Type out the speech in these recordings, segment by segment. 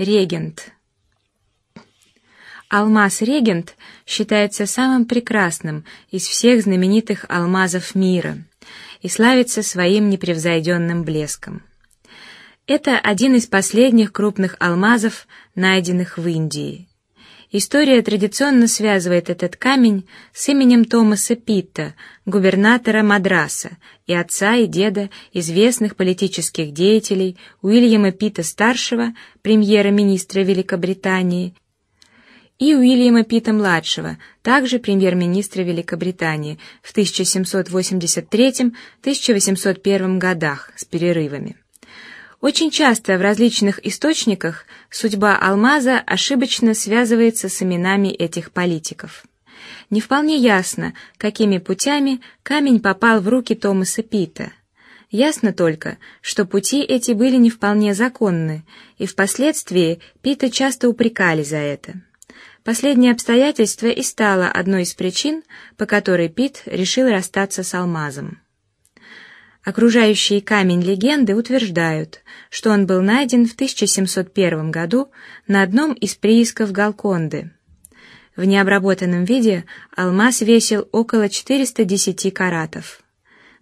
Регент. Алмаз Регент считается самым прекрасным из всех знаменитых алмазов мира и славится своим непревзойденным блеском. Это один из последних крупных алмазов, найденных в Индии. История традиционно связывает этот камень с именем Томаса Питта, губернатора Мадраса, и отца и деда известных политических деятелей Уильяма Питта старшего, премьера-министра Великобритании, и Уильяма Питта младшего, также премьер-министра Великобритании в 1783-1801 годах с перерывами. Очень часто в различных источниках судьба алмаза ошибочно связывается с именами этих политиков. Не вполне ясно, какими путями камень попал в руки Томаса Питта. Ясно только, что пути эти были не вполне законны, и впоследствии Питта часто упрекали за это. Последнее обстоятельство и стало одной из причин, по которой Пит решил расстаться с алмазом. Окружающие камень легенды утверждают, что он был найден в 1701 году на одном из приисков Галконды. В необработанном виде алмаз весил около 410 каратов.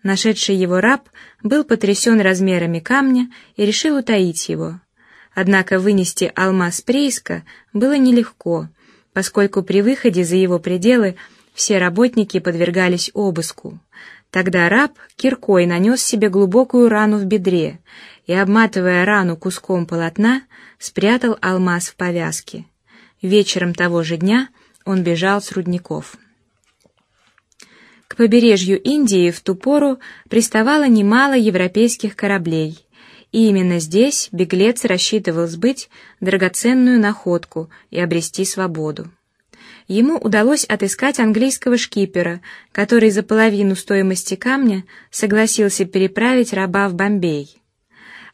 Нашедший его раб был потрясен размерами камня и решил утаить его. Однако вынести алмаз прииска было нелегко, поскольку при выходе за его пределы все работники подвергались обыску. Тогда раб киркой нанес себе глубокую рану в бедре и, обматывая рану куском полотна, спрятал алмаз в повязке. Вечером того же дня он бежал с рудников. К побережью Индии в ту пору приставало немало европейских кораблей, и именно здесь беглец рассчитывал сбыть драгоценную находку и обрести свободу ему удалось отыскать английского шкипера, который за половину стоимости камня согласился переправить раба в Бомбей.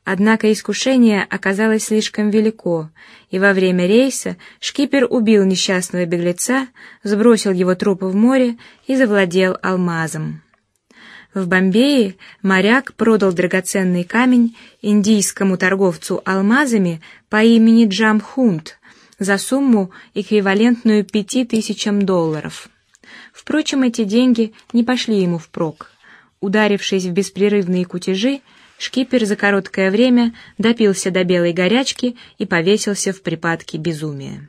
Однако искушение оказалось слишком велико, и во время рейса шкипер убил несчастного беглеца, сбросил его труп в море и завладел алмазом. В Бомбее моряк продал драгоценный камень индийскому торговцу алмазами по имени Джамхунт, за сумму, эквивалентную пяти тысячам долларов. Впрочем, эти деньги не пошли ему впрок. Ударившись в беспрерывные кутежи, шкипер за короткое время допился до белой горячки и повесился в припадке безумия.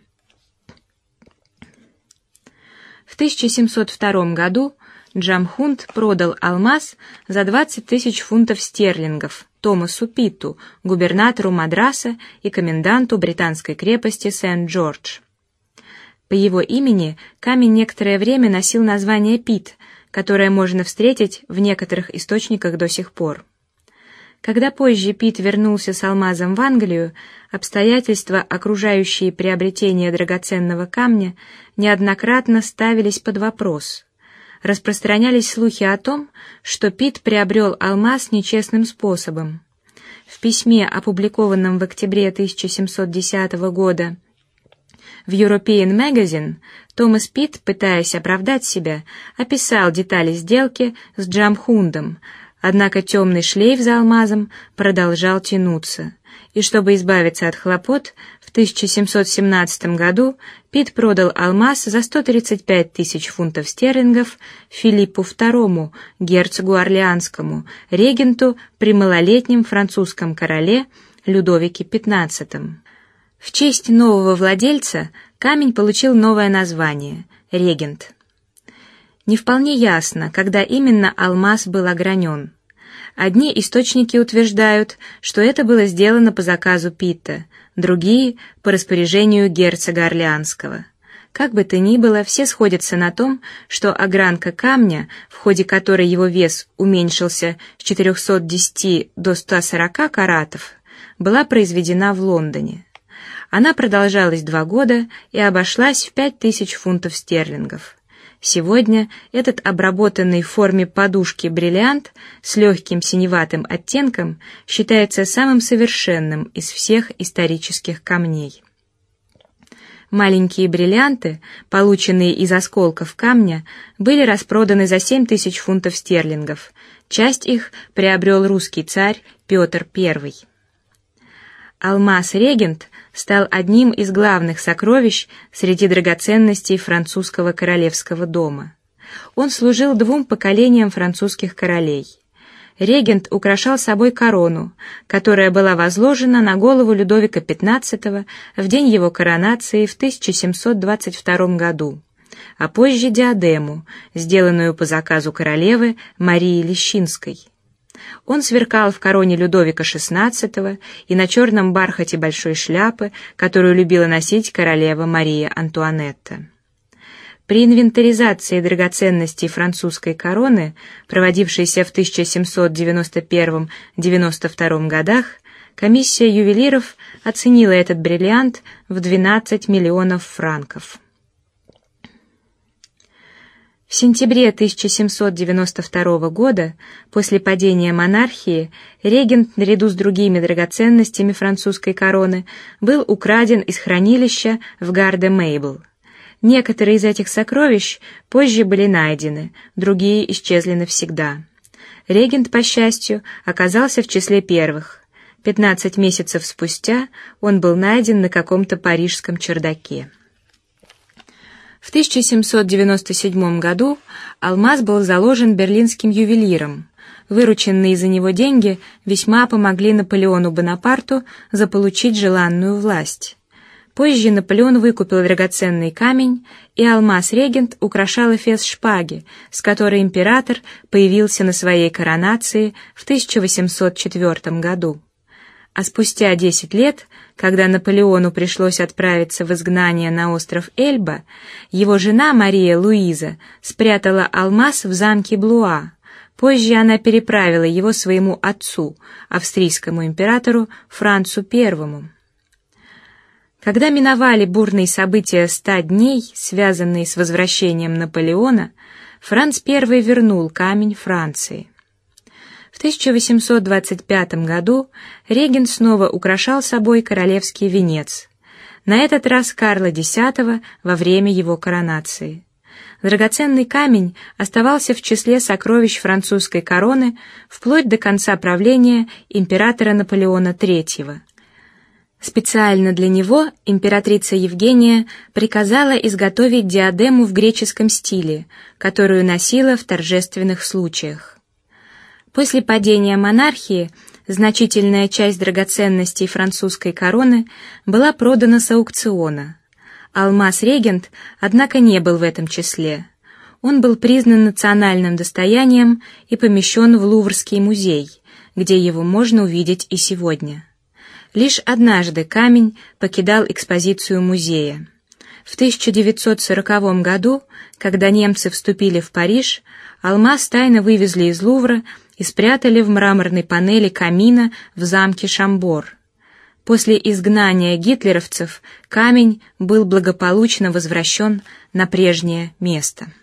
В 1702 году Джамхунд продал алмаз за 20 тысяч фунтов стерлингов Томасу Питту, губернатору Мадраса и коменданту британской крепости Сент-Джордж. По его имени камень некоторое время носил название Пит, которое можно встретить в некоторых источниках до сих пор. Когда позже Пит вернулся с алмазом в Англию, обстоятельства, окружающие приобретение драгоценного камня, неоднократно ставились под вопрос распространялись слухи о том, что Пит приобрел алмаз нечестным способом. В письме, опубликованном в октябре 1710 года в European Magazine, Томас Пит, пытаясь оправдать себя, описал детали сделки с Джамхундом, однако темный шлейф за алмазом продолжал тянуться, и чтобы избавиться от хлопот, в 1717 году Пит продал алмаз за 135 тысяч фунтов стерлингов Филиппу II, герцогу Орлеанскому, регенту при малолетнем французском короле Людовике XV. В честь нового владельца камень получил новое название — регент. Не вполне ясно, когда именно алмаз был огранен. Одни источники утверждают, что это было сделано по заказу Питта, другие — по распоряжению герцога Орлеанского. Как бы то ни было, все сходятся на том, что огранка камня, в ходе которой его вес уменьшился с 410 до 140 каратов, была произведена в Лондоне. Она продолжалась два года и обошлась в пять тысяч фунтов стерлингов. Сегодня этот обработанный в форме подушки бриллиант с легким синеватым оттенком считается самым совершенным из всех исторических камней. Маленькие бриллианты, полученные из осколков камня, были распроданы за семь тысяч фунтов стерлингов. Часть их приобрел русский царь Петр I. Алмаз Регент стал одним из главных сокровищ среди драгоценностей французского королевского дома. Он служил двум поколениям французских королей. Регент украшал собой корону, которая была возложена на голову Людовика XV в день его коронации в 1722 году, а позже диадему, сделанную по заказу королевы Марии Лещинской. Он сверкал в короне Людовика XVI и на черном бархате большой шляпы, которую любила носить королева Мария Антуанетта. При инвентаризации драгоценностей французской короны, проводившейся в 1791-92 годах, комиссия ювелиров оценила этот бриллиант в 12 миллионов франков. В сентябре 1792 года, после падения монархии, регент наряду с другими драгоценностями французской короны был украден из хранилища в Гарде-Мейбл. Некоторые из этих сокровищ позже были найдены, другие исчезли навсегда. Регент, по счастью, оказался в числе первых. Пятнадцать месяцев спустя он был найден на каком-то парижском чердаке. В 1797 году алмаз был заложен берлинским ювелиром. Вырученные за него деньги весьма помогли Наполеону Бонапарту заполучить желанную власть. Позже Наполеон выкупил драгоценный камень, и алмаз-регент украшал эфес шпаги, с которой император появился на своей коронации в 1804 году. А спустя десять лет, когда Наполеону пришлось отправиться в изгнание на остров Эльба, его жена Мария Луиза спрятала алмаз в замке Блуа. Позже она переправила его своему отцу, австрийскому императору Францу Первому. Когда миновали бурные события ста дней, связанные с возвращением Наполеона, Франц I вернул камень Франции. В 1825 году регент снова украшал собой королевский венец. На этот раз Карла X во время его коронации. Драгоценный камень оставался в числе сокровищ французской короны вплоть до конца правления императора Наполеона III. Специально для него императрица Евгения приказала изготовить диадему в греческом стиле, которую носила в торжественных случаях. После падения монархии значительная часть драгоценностей французской короны была продана с аукциона. Алмаз-регент, однако, не был в этом числе. Он был признан национальным достоянием и помещен в Луврский музей, где его можно увидеть и сегодня. Лишь однажды камень покидал экспозицию музея. В 1940 году, когда немцы вступили в Париж, алмаз тайно вывезли из Лувра и спрятали в мраморной панели камина в замке Шамбор. После изгнания гитлеровцев камень был благополучно возвращен на прежнее место.